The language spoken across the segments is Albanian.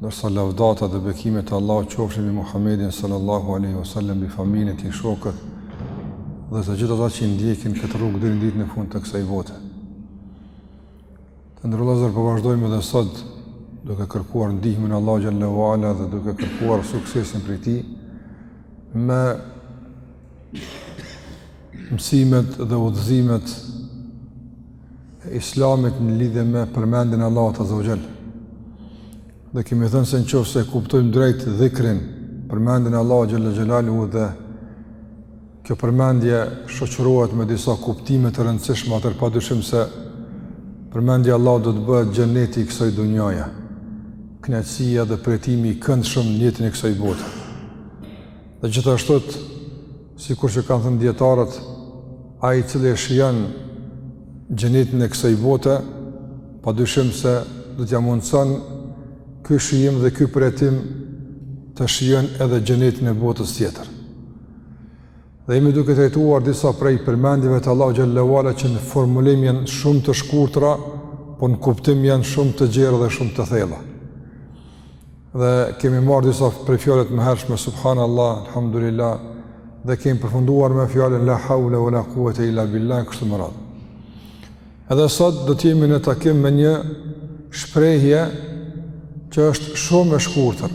Ndërsa lavdata dhe bekimet e Allahut qofshin mbi Muhamedin sallallahu alaihi wasallam, mbi familjen e tij, shokët dhe të gjithë ata që i ndjekin këtë rrugë deri në ditën e fundit të kësaj bote. Të nderuar vëllezër po vazhdojmë edhe sot duke kërkuar ndihmën e Allahut xhelle ue ala dhe duke kërkuar suksesin prej tij me mësimet dhe udhëzimet e islamit në lidhje me përmendjen e Allahut azze ue xhel. Dhe kemi thënë se në qoftë se e kuptojmë drejt dhikrin përmendjen e Allahut xhelle xhelaluhu dhe kjo përmendje shoqërohet me disa kuptime të rëndësishma atëherë pa dyshim se përmendja e Allahut do të bëhet xheneti i kësaj dunjaja, kënaqësia dhe përjetimi i këndshëm në jetën e kësaj bote. Dhe gjithashtu, sikur që kanë thënë dijetarët, ai i cili e shijon xhenetin e kësaj bote, pa dyshim se do t'ia mundëson ky shijim dhe ky përjetim të shijon edhe xhenetin e botës tjetër. Dhe jemi duke trajtuar disa prej përmendjeve të Allahut xhelle ue ala që në formulim janë shumë të shkurtra, por në kuptim janë shumë të gjerë dhe shumë të thella. dhe kemi marrë disa prej fjalëve të mëhershme Subhanallah, Alhamdulillah dhe kemi përfunduar me fjalën La Hawla wa La Quwata Illa Billah e kështu me radhë. Edhe sot do të jemi në takim me një shprehje që është shumë e shkurtër.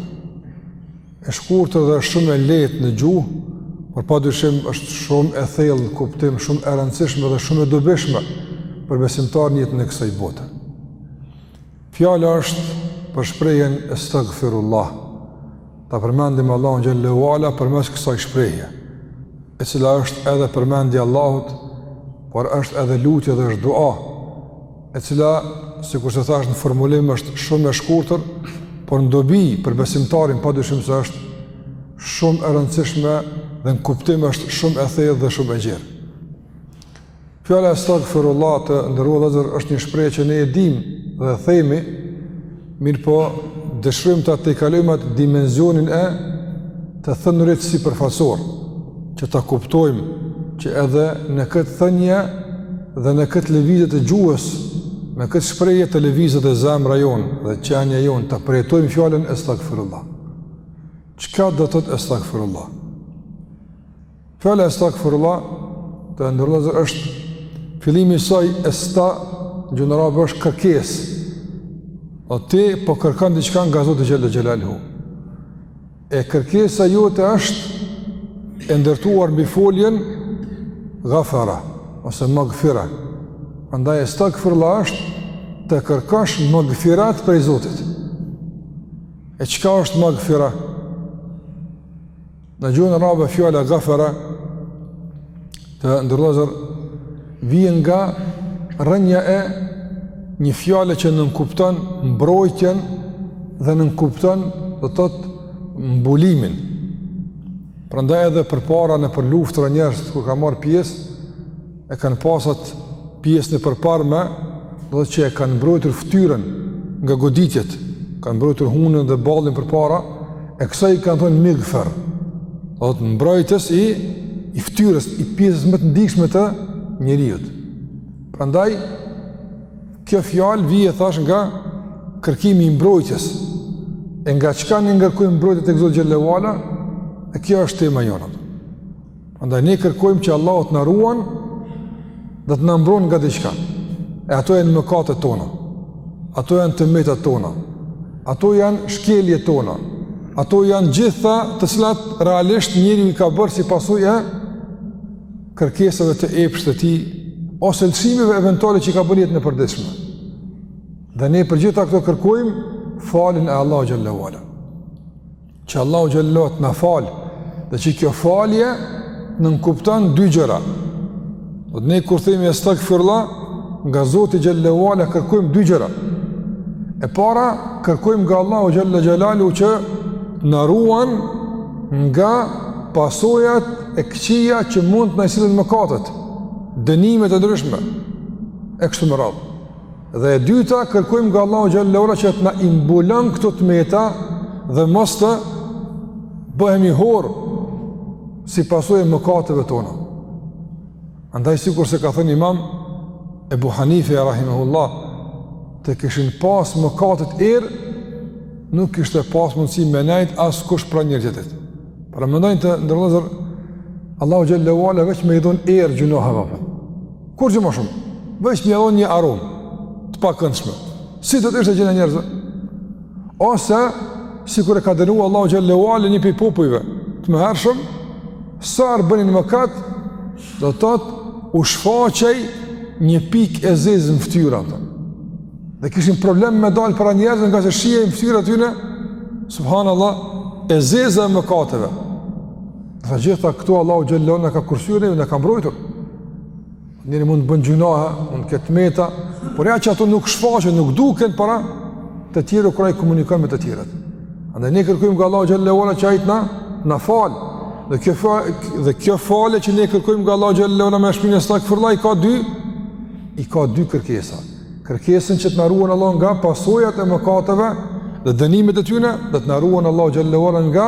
E shkurëtër dhe është shumë e lehtë në gjuhë, por pa dyshim është shumë e thellë në kuptim, shumë e rëndësishme dhe shumë e dobishme për besimtarin në jetën e kësaj bote. Fjala është për shprehjen Estagfirullah. Ta përmendim Allahun xhelle ue ala përmes kësaj shprehje, e cila është edhe përmendje e Allahut, por është edhe lutje dhe është dua, e cila sikurse thashë në formulim është shumë e shkurtër, por në dobi për besimtarin padyshim se është shumë e rëndësishme dhe në kuptim është shumë e thellë dhe shumë e gjerë. Fjala astaghfirullah të nderuar vëllezër është një shprehje që ne e dimë dhe e themi, mirëpo dëshirojmë ta tejkalojmë atë dimensionin e të thënurit sipërfaqësor, që ta kuptojmë që edhe në këtë thënie dhe në këtë lëvizje të gjuhës, me këtë shprehje të lëvizet edhe zemra jonë dhe qenia jonë ta përjetojmë fjalën astaghfirullah. Çka do të thotë astaghfirullah? Fjala estagfirullah të nderuar vëllezër është fillimi i saj esta që do me thënë bësh kërkesë. Po ti po kërkon diçka nga Zoti xhel-le xhelaluhu. E kërkesa jote është e ndërtuar mbi foljen ghafara ose magfira. Andaj estagfirullah është të kërkosh magfirat prej Zotit. E çka është magfira? Në gjuhën arabe fjala ghafara të nderuar vëllezër vjen nga rrënja e një fjale që nënkupton mbrojtjen dhe nënkupton do të thotë mbulimin. Prandaj edhe përpara nëpër luftëra njerëzit kur kanë marrë pjesë e kanë pasur pjesën e përparme, do të thotë e kanë mbrojtur ftyrën nga goditjet, kanë mbrojtur hunën dhe ballin përpara, e kësaj i kanë thonë migfer, do të thotë mbrojtës i, i ftyrës, i pjesës më të ndjeshme të njeriut. Prandaj, kjo fjalë vjen thashë nga kërkimi i mbrojtjes, e nga çka ne kërkojmë mbrojtje tek Zoti xhel-le ue ala, e kjo është tema jonë. Andaj ne kërkojmë që Allahu të na ruan dhe të na mbron nga diçka. E ato janë mëkatet tona. Ato janë të metat tona. Ato janë shkeljet tona. Ato janë gjitha ato të cilat realisht njeriu i ka bërë si pasojë e kërkesave të epshit të tij ose lëshimeve eventuale që i ka bërë në jetën e përditshme. Dhe ne për gjitha këto kërkojmë faljen e Allahut xhel-le ue ala. Që Allahu xhel-le ue ala të na falë, dhe që kjo falje nënkupton dy gjëra. Do të thotë ne kur themi estagfirullah, nga Zoti xhel-le ue ala kërkojmë dy gjëra. E para, kërkojmë nga Allahu xhel-le xhelaluhu që na ruan nga pasojat e këqija që mund të na i sjellin mëkatet, dënimet e ndryshme, e kështu me radhë. Dhe e dyta, kërkojmë nga Allahu xhel-le ue ala që të na i mbulon këto të meta dhe mos të bëhemi hor si pasojë e mëkateve tona. Andaj sikurse ka thënë Imam Ebu Hanife rahimahullah, të kishin pas mëkatet erë, nuk kishte pas mundësi me nejt askush pranë njëri-tjetrit. Pra mendoni të nderuar vëllezër, Allahu xhel-le ue ala veç me i dhon erë gjynaheve, Kurgjo ma shumë, veç me i dhon një aromë, të pakëndshme. Si do të ishte gjendja e njerëzve? Ose, sikur e ka dënu Allahu xhel-le ue ala një prej popujve, të mëhershëm, sa herë bënin mëkat, do të thotë u shfaqej një pikë e zezë në ftyrat e tyre. Dhe kishin problem me dalë para njerëzve ngase shihej në ftyrat e tyne, subhanallah, e zeza e mëkateve. Të gjitha këto Allahu xhelle ue ala na ka kursyer ne na ka mbrojtur. Njeri mund të bën gjunahe, mund të ketë meta, por ja që ato nuk shfaqen, nuk duken para të tjerë kur ai komunikon me të tjerët. Andaj ne kërkojmë nga Allahu xhelle ue ala që ai të na na fal. Dhe kjo fal, dhe kjo falje që ne kërkojmë nga Allahu xhelle ue ala me shprehjen estagfirullah i ka dy i ka dy kërkesa. Kërkesën që të na ruan Allahu nga pasojat e mëkateve dhe dënimet e tyne, dhe të na ruan Allahu xhelle ue ala nga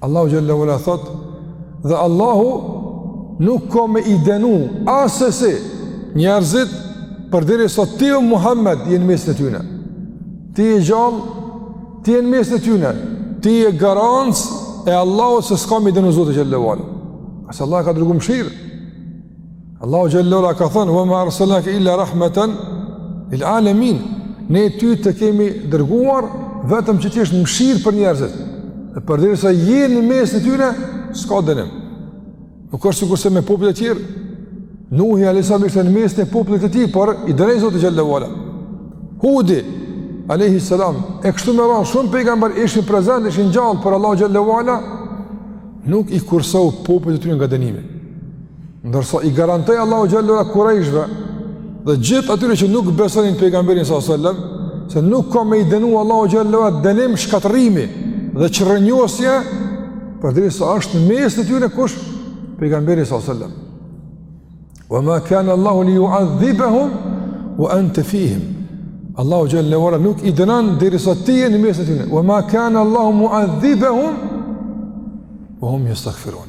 Allahu xhelle ue ala thotë dhe Allahu nuk ka me i denu assesi njerëzit përderisa ti o Muhammed je në mesin e tyne ti je gjallë ti je në mesin e tyne ti je garancë e Allahut se s'ka me i denu Zoti xhelle ue ala pse Allahu e ka dërgu mëshirë Allahu xhelle ue ala ka thënë, ue ma erselnake illa rahmeten lil alemin, ne ty të kemi dërguar, vetëm që të jesh mëshirë për njerëzit, dhe përderisa je në mesin e tyne, s'ka dënim. Nuk është sikurse me popujt e tjerë, Nuhi alejhi selam ishte në mesin e popullit të tij, por i dënoi Zoti xhelle ue ala. Hudi, alejhi selam, e kështu me radhë, shumë pejgamberë ishin prezent, ishin gjallë por Allahu xhelle ue ala, nuk i kurseu popujt e tyne nga dënimi. Ndërsa i garantoi Allahu xhelle ue ala Kurajshve dhe gjithë atyre që nuk besonin pejgamberin sallallahu alajhi wasallam se nuk ka me i dënu Allahu xhelle ue ala dënim shkatërrimi dhe çrrënjosje përderisa është në mesin e tyne kush pejgamberi sallallahu alajhi wasallam. Wa ma kana Allahu li yu'adhibahum wa anta fihim. Allahu xhelle ue ala nuk i dënon derisa ti je në mesin e tyne. Wa ma kana Allahu mu'adhibahum wa hum yastaghfirun.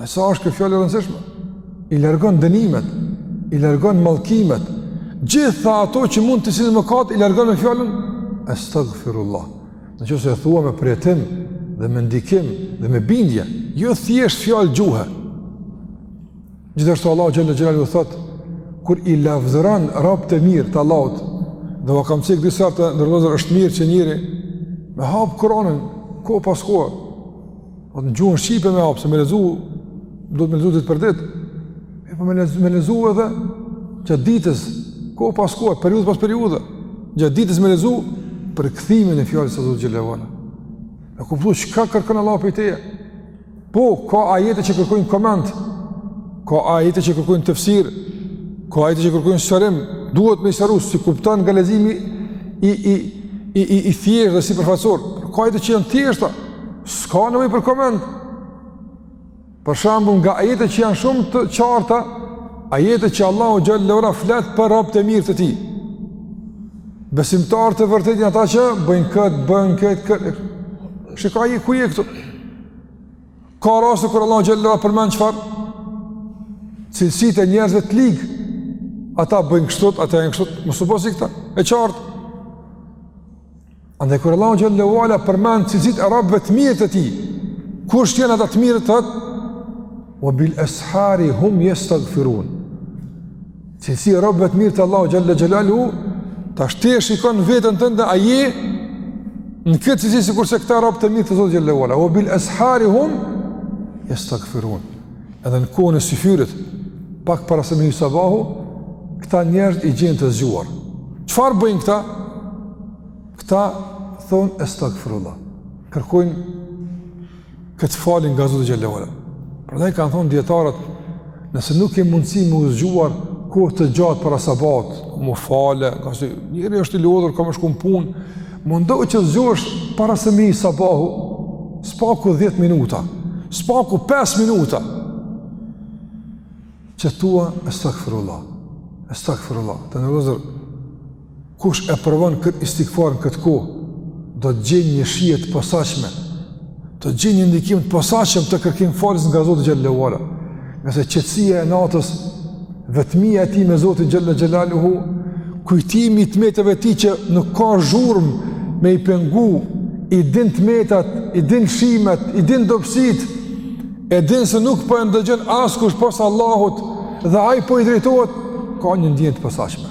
E sa është kjo fjalë e rëndësishme? I largon dënimet, i largon mallkimet, gjitha ato që mund t'i sjell mëkati, i largon me fjalën estagfirullah. Në qoftë se e thua me përjetim, dhe me ndikim, dhe me bindje, jo thjesht fjalë gjuhe. Gjithashtu Allahu xhelle xhelaluhu thotë, kur i lavdëron robt e mirë të Allahut, dhe ua kam cek disa herë të nderuar vëllezër është mirë që njeri me hap Kur'anin kohë pas kohe. Po në gjuhën shqipe me hap se me lexu, duhet me lexu ditë për ditë. E po me lexu, me lexu edhe gjatë ditës, kohë pas kohe, periudhë pas periudhe. Gjatë ditës me lexu përkthimin e fjalës së Zotit xhelle ue ala. E kupto çka kërkon Allahu prej teje. Po ka ajete që kërkojnë koment. Ka ajete që kërkojnë tefsir. Ka ajete që kërkojnë sqarim. Duhet me sqaru s'i kupton nga leximi i i i i i thjeshtë dhe sipërfaqësor. Ka ajete që janë thjeshta. S'ka nevojë për koment. Për shembull nga ajetet që janë shumë të qarta, ajetet që Allahu xhelle ue ala flet për robt e mirë të tij. Besimtarë të vërtetë janë ata që bëjnë këtë, bëjnë këtë, këtë. Shikoje ku je këtu. Ka raste kur Allahu xhelle ue ala përmend çfarë? Cilësitë e njerëzve të ligj. Ata bëjnë kështu, ata janë kështu. Mos u bo si këta, e qartë. Andaj kur Allahu xhelle ue ala përmend cilësitë e robëve të mirë të tij, kush janë ata të mirët, thotë wa bil ashari hum yastaghfirun. Cilësi e robëve të mirë të Allahut xhelle xhelaluhu tash ti shikon veten tënde a je në këtë cilësi sikurse këta robë të mirë të Zotit xhelle ue ala wa bil ashari hum yastaghfirun. Edhe në kohën e syfyrit pak para se me hi sabahu, këta njerëz i gjen të zgjuar. Çfarë bëjnë këta? Këta thonë estagfirullah. Kërkojnë këtë falje nga Zoti xhelle ue ala. Prandaj kanë thonë dijetarët, nëse nuk ke mundësi me u zgjuar kohë të gjatë para sabahut, m'u falë, ngase njëri është i lodhur, ka me shku në punë, mundohu që të zgjohesh para se me hi sabahu, s'paku 10 minuta, s'paku 5 minuta, që thua, estakfirullah, estakfirullah, të nderuar vëllezër, Kush e provon këtë istigfar në këtë kohë, do të gjejë një shije të posaçme, do të gjejë një ndikim të posaçëm të kërkimfaljes nga Zoti xhelle ue ala. Nëse qetësia e natës, vetmia e tij me Zotin xhelle xhelaluhu, kujtimi i të metave të tij që nuk ka zhurmë me i pengu, i din të metat, i din lëshimet, i din dobësitë, e din se nuk po e ndëgjon askush pos Allahut dhe ai po i drejtohet, ka një ndjenjë të posaçme.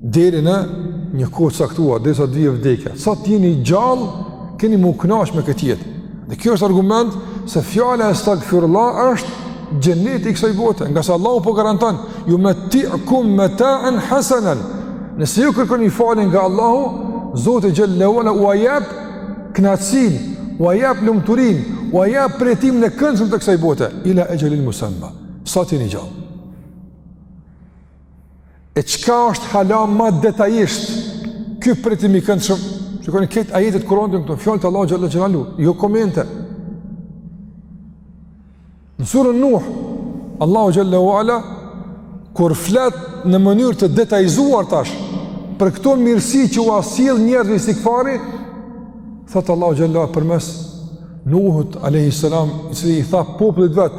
deri në një kohë të caktuar derisa të vijë vdekja. Sa të jeni gjallë, keni m'u kënaq me këtë jetë. Dhe kjo është argument se fjala estagfirullah është xheneti i kësaj bote, ngase Allahu po garanton, jumetti'kum metaan hasanan. Nëse ju kërkoni falje nga Allahu, Zoti xhelle ue ala ua jep kënaqësinë, ua jep lumturinë, ua jep përjetimin e këndshëm të kësaj bote, ila exhelin musamma. Sa të jeni gjallë. E çka është hala ma detajisht, ky përjetim i këndshëm, shikoni këto ajetet e Kuranit, në këto fjalë të Allahut xhelle ue ala, jo komente. Në surën Nuh, Allahu xhelle ue ala, kur flet në mënyrë të detajizuar tash, për këto mirësi që ua sjell njerëzve istigfari, thotë Allahu xhelle ue ala, përmes Nuhut a.s., i cili i tha popullit vet,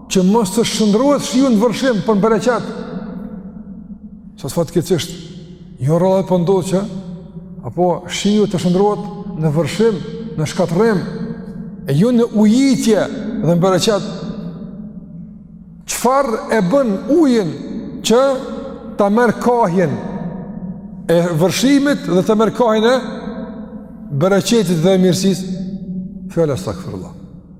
që mos të shndërrohet shiu në vërshim por në bereqet. Sot fatkeqësisht, jo rrallë po ndodh që, apo shiu të shndërrohet në vërshim, në shkatërrim, e jo në ujitje dhe në bereqet. Çfarë e bën ujin që ta marrë kahjen e vërshimit dhe ta marrë kahjen e bereqetit dhe mirësisë? Fjala estagfirullah.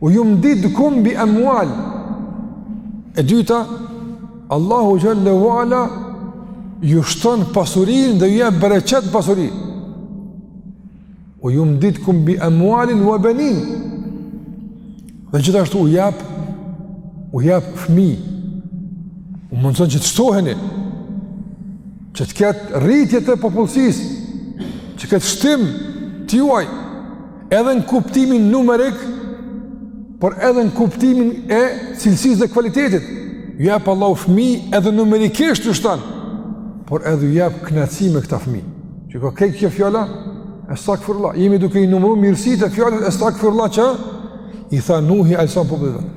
Ue jumdidkum bi emual E dyta Allahu xhel-le ue ala Ju shton pasurinë dhe ju jep bereqet në pasuri Ue jumdidkum bi emualin ue benin Dhe gjithashtu u jap U jap fmijë U mundëson që të shtoheni Që të ketë rritje të popullsisë Që ketë shtim të juaj Edhe në kuptimin numerik, por edhe në kuptimin e cilësisë dhe kualitetit. Ju jap Allahu fëmijë edhe numerikisht ju shton, por edhe ju jap kënaqësi me këta fëmijë. Gjithçka këtë kjo fjala, estagfirullah. Jemi duke i numëruar mirësitë e fjalës estagfirullah që i tha Nuhi a.s. popullit.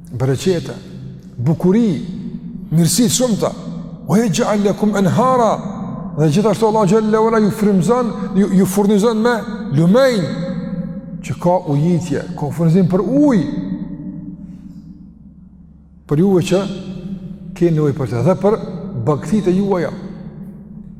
Bereqete, bukuri, mirësi të shumta. Ue jexhal lekum enhara, dhe gjithashtu Allahu xhel-le ue ala ju frimzan, ju, ju furnizon me lumenj, që ka ujitje, ka furnizim për uj, për juve që keni nevojë për të, dhe për bagëtitë e juaja.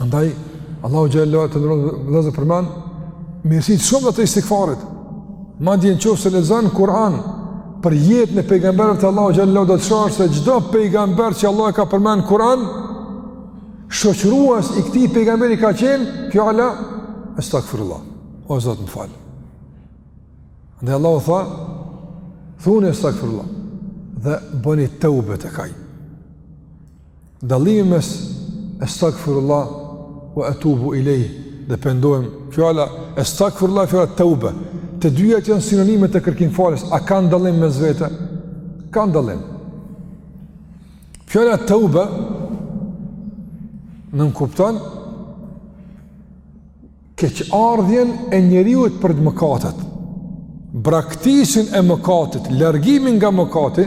Andaj, Allahu xhel-le ue ala i përmend mirësitë e shumta të istigfarit, madje në qoftë se lexon Kur'an për jetën e pejgamberëve të Allahut xhel-le do të shohësh se çdo pejgamber që Allahu e ka përmend n'Kur'an, shoqërues i këtij pejgamberi ka qenë, kjo fjala, estagfirullah, o Zot më fal. Andaj, Allahu tha, thuni estagfirullah, dhe bëni teube te ai. Dallimi mes astaghfirullah wa atubu ilejh dhe pendohem fjala astaghfirullah fjala tauba të dyja që janë sinonime të kërkimfaljes a kanë dallim mes vete kanë dallim fjala tauba nënkupton keqardhjen e njeriut për mëkatet, braktisjen e mëkatit, largimin nga mëkati,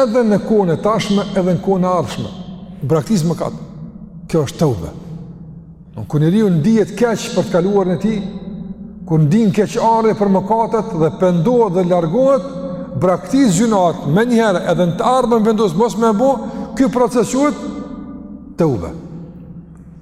edhe në kohën e tashme, edhe në kohën e ardhshme, braktis mëkatet, kjo është teube. Kur njeriu ndihet keq për të kaluarën e tij, kur ndien keqardhje për mëkatet dhe pendohet dhe largohet, braktis gjynahet, menjëherë edhe në të ardhmen vendos, mos me e bo, ky proces quhet teube.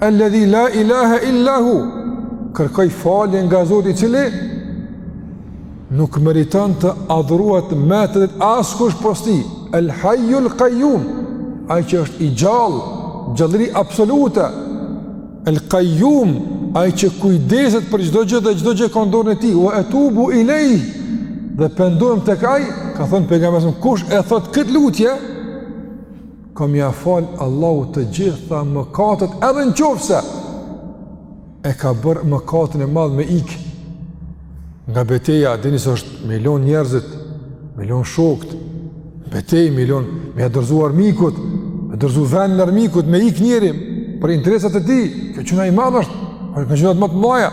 Alladhi la ilaha illa hu. Kërkoj falje nga Zoti i cili nuk meriton të adhurohet me të drejtë askush pos tij. El Hayyul Qayyum, ai që është i gjallë, gjallëri absolute. El Qayyum, ai që kujdeset për çdo gjë dhe çdo gjë ka në dorën e tij. Wa atubu ilay. Dhe pendohem tek ai, ka thënë pejgamberi, kush e thot këtë lutje, Ka me ia fal Allahu të gjitha mëkatet edhe në qofë se e ka bërë mëkatin e madh me ik nga beteja, e dini si është me i lënë njerëzit, me i lënë shokët në betejë, me i lënë, me ia dorëzu armikut, me dorëzu vendin armikut, me ik njeri, për interesat e tij, ky gjynah i madh është, prej gjynahet më të mdhaja,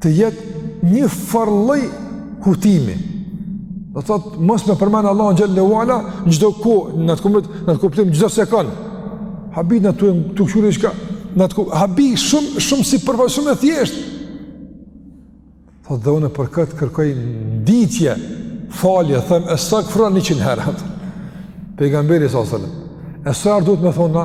të jetë një farë lloj hutimi. Do të thotë, mos me përmenë Allahun xhele ue ala, në çdo kohë, në të kumët, në atë kuptim, çdo sekond. Habit në të e të këshurë një qka, në të kumët, habit shumë, shumë sipërfa, shumë e thjeshtë. Thotë dhe unë për këtë kërkoj në ditë falje, them estagfirullah njëqind herë, thotë Pejgamberi s.a.s. E sa herë duhet me thonë na?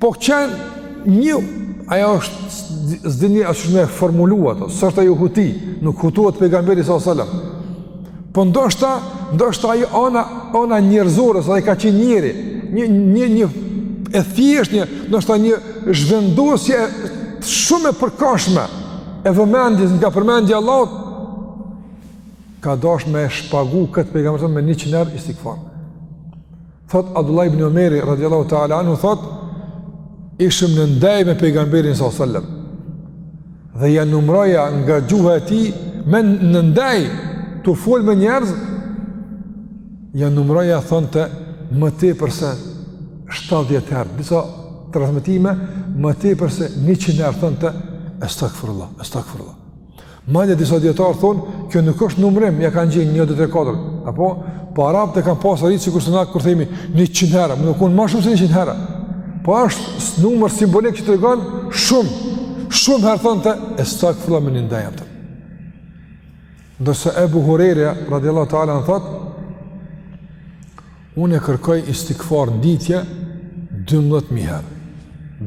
Po qenë një, ajo është, s'di ni as me e formulu atë, s'është ajo huti, nuk hutohet pejgamberi s.a.s. Po ndoshta, ndoshta ajo ana, ana njerëzore, se ai ka qenë njeri, një, një, një, e thjesht një, ndoshta një zhvendosje shumë e përkohshme, e vëmendjes nga përmendja e Allahut, ka dash me e shpagu këtë pejgamberi s.a.s. me njëqind herë istigfar. Thot Abdullah ibn Omeri, radiallahu ta'ala anhu, thot, ishim në ndeja me pejgamberin s.a.s. Dhe ia numroja nga gjuha e tij, me një ndejë tu fol me njerëz, ia numroja thonte më tepër se 70 herë, disa transmetime, më tepër se 100 herë thonte estagfirullah, estagfirullah. Madje disa dijetarë thonë, kjo nuk është numrim, ia kanë njeh 1 2 3 4. Apo po arabët e kanë pas rit sikurse na kur themi 100 herë, nënkupton ma shumë se 100 herë. Po është numër simbolik që tregon shumë, shumë herë thonte estagfirullah me një ndejë. Ndërsa Abu Huraira radhiyallahu ta'ala anhu thot Unë e kërkoj istigfar në ditë 12 mijë herë.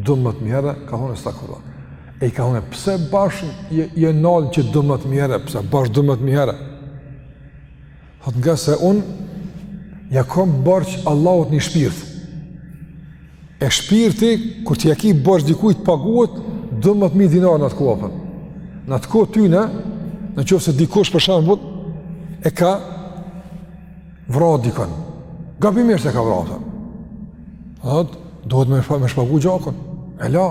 12 mijë herë, ka thonë estagfirullah. E i ka thonë, pse bash je, je nal që 12 mijë herë, pse bash 12 mijë herë? Thotë ngase unë ia kom borxh Allahut një shpirt. E shpirti, kur t'ia ki borxh dikujt paguhet 12 mijë dinarë në atë kohë, Në atë kohë tyne, në qoftë se dikush për shembull, e ka vra dikon, gabimisht e ka vra, thot, duhet me, me shpagu gjakun, e la,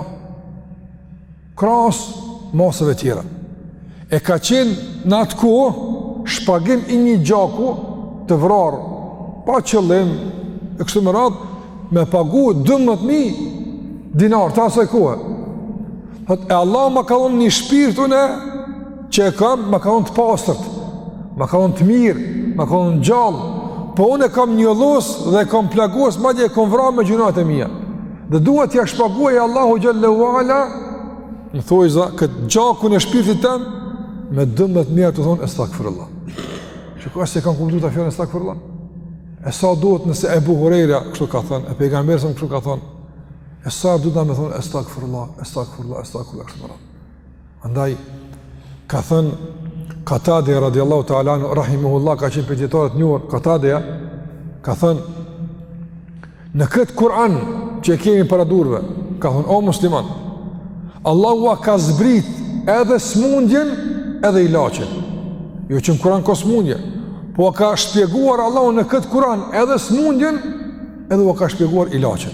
krahas masave tjera, e ka qenë në atë kohë, shpagimi i një gjaku të vrarë, pa qëllim, e kështu me radhë, me pagu 12.000 dinarë, të asaj kohe, thot, e Allahu më ka dhon një shpirt, unë e, që e kam, më ka dhon të pastërt, më ka dhon të mirë, më ka dhon gjallë, po unë e kam njollos dhe e kam plagos, madje e kam vra me gjynahet e mija. Dhe duhet t'ia shpaguaj Allahut xhele ue ala, në thonjëza, këtë gjakun e shpirtit tem, me dymbëdhjetë mijë të thon, estagfirullah. Çka s'e kam kuptu këtë fjalë, estagfirullah. E sa duhet nëse Ebu Hurejra, kështu ka thonë, e pejgamberi kështu ka thonë, e sa duhet ne me thonë, estagfirullah, estagfirullah, estagfirullah. Andaj, ka thënë Katadeja radiallahu ta'ala anhu, rahimehullah, ka qenë prej dijetarëve të njohur, Katadeja, ka thënë, në këtë Kur'an që e kemi para duarve, ka thënë, o musliman, Allahu ua ka zbrit edhe smundjen edhe ilaçin. Jo që në Kur'an ka smundje, po ua ka shpjeguar Allahu në këtë Kur'an edhe smundjen edhe ua ka shpjeguar ilaçin.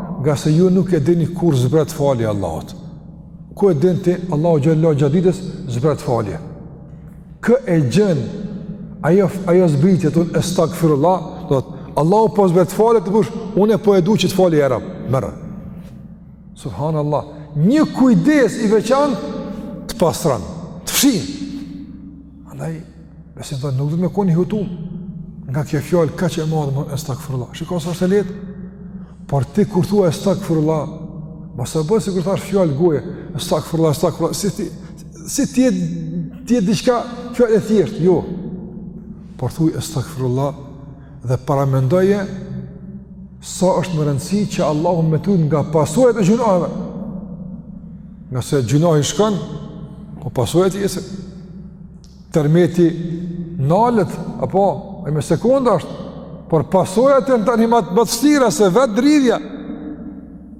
Ngase ju nuk e dini kur zbret falja e Allahut. Ku e din ti, Allahu xhele ue ala gjatë ditës zbret falje. Kë e gjen, ajo, ajo zbritje tu thon estagfirullah, thot, Allahu po zbret falje të bujshme, unë po e du që të fali, e rob, merre. Subhanallah, një kujdes i veçantë të pastron, të fshin. Andaj, besimtarë nuk duhet me kon i hutu, nga kjo fjalë kaq e madhe estagfirullah. Shiko sa është e lehtë, por ti kur thua estagfirullah, mos e bon sikur thash fjalë goje, estagfirullah, estagfirullah, si t'i, si t'je, t'jetë diçka fjalë e thjeshtë, jo. Por thuj estagfirullah, Dhe paramendoje sa është me rëndësi që Allahu me t'rujt nga pasojat e gjynaheve. Ngase gjynahi shkon, po pasojat jesin. Tërmeti nalet, apo, ai me sekunda është, por pasojat jen tani ma të vështira se vetë dridhja.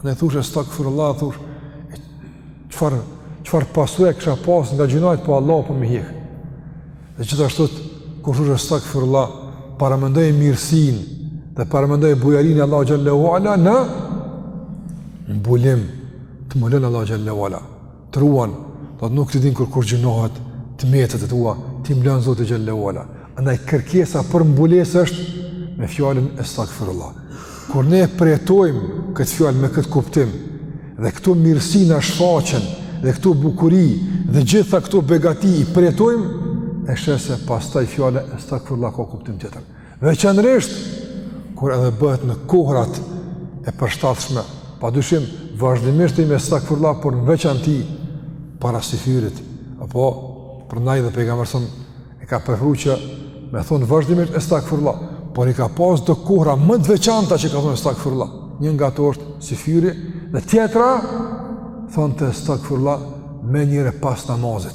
Andaj thush astagfirullah thush çfar çfar pasojë kisha pas nga gjynahet po Allahu po m'i hjek. Dhe gjithashtu kur thush astagfirullah paramendoje mirësinë dhe paramendoje bujarinë e Allahut xhele ue ala në mbulim të mbulon Allahu xhele ue ala. Të ruan, do të nuk t'i din kurkush, gjynahet, të metat e tua, t'i mblon Zoti xhelle ve ala. Andaj kërkesa për mbulesë është me fjalën estagfirullah. Kur ne përjetojmë këtë fjalë me këtë kuptim, dhe këto mirësi na shfaqen, dhe këto bukuri, dhe gjitha këto begati i përjetojmë, e sheh se pastaj fjala estagfirullah ka kuptim tjetër. Veçanërisht kur edhe bëhet në kohërat e përshtatshme, pa dyshim vazhdimisht themi estagfirullah, por në veçanti para syfyrit, apo prandaj dhe Pejgamberi a.s. e ka preferu që me thonë vazhdimisht estagfirullah, por i ka pas do kohëra më të veçanta që ka thonë estagfirullah, një nga to është syfyri, dhe tjetra thonte estagfirullah menjëherë pas namazit.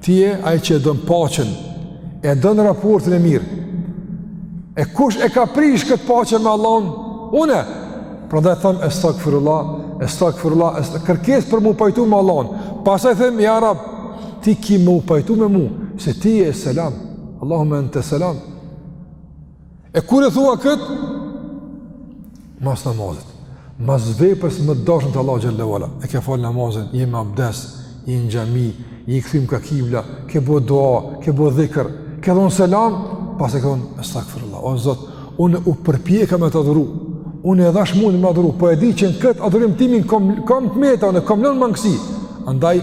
Ti je ai që e don paqen, e don raportin e mirë. E kush e ka prish këtë paqe me Allahun? Unë. Prandaj them estagfirullah, estagfirullah, është kërkesë për m'u pajtu me Allahun. Pastaj them ja Rab, ti ki m'u pajtu me mua, se ti je selam. Allahumme ente selam. E kur e thua kët? Mas namazit. Mas veprës më e dashun te Allahu xhelle ve ala. E ke fal namazin, je me abdes, je në xhami, je kthy ka kibla, ke bo dua, ke bo dhikër, ke dhon selam, pasi e ke dhon, estagfirullah. O Zot, unë u përpjeka me të adhuru. Unë e dhashë mundin me t'adhuru, po e di që në kët adhurim temin kom kom të meta, unë kom lon mangësi. Andaj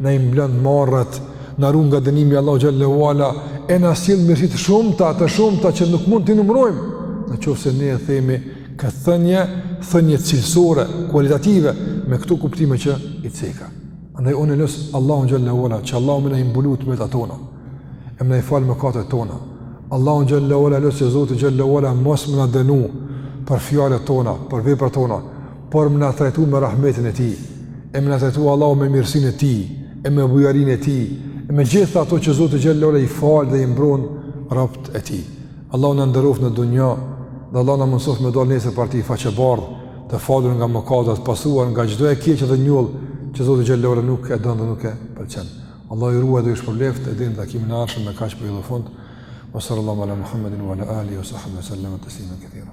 na i mblon marret, na run nga dënimi Allahu xhelle ve ala, e na sjell mirësi të shumta, të shumta që nuk mund t'i numrojmë, në qoftë se ne e themi këtë thënje, thënje cilësore, kualitative, me këto kuptime që i ceka. Andaj unë e lus Allahun xhelle ve ala, që Allahu me na i mbulu t'metat tona, e me na i fal mëkatet tona. Allahun xhelle ve ala e lus që Zoti xhelle ve ala, mos me na dënu për fjalët tona, për veprat tona, por me na trajtu me rahmetin e tij, e me na trajtu Allahu me mirësinë e tij, e me bujarinë e tij, e me gjithë ato që Zoti xhelle ve ala i fal dhe i mbron robt e tij. Allahu na nderoft në dunja, dhe Allahu na mundësoftë me dal nesër para tij faqebardhë, të falur nga mëkatet, të pastruar nga çdo e keqe dhe njollë që Zoti xhelle ve ala nuk e don dhe nuk e pëlqen. Allahu ju ruajt dhe ju shpërbleft deri në takimin e ardhshëm me kaq përfundoj. Wa sallallahu ala Muhammedin wa ala alihi wa sahbihi wa sallam taslima kathira.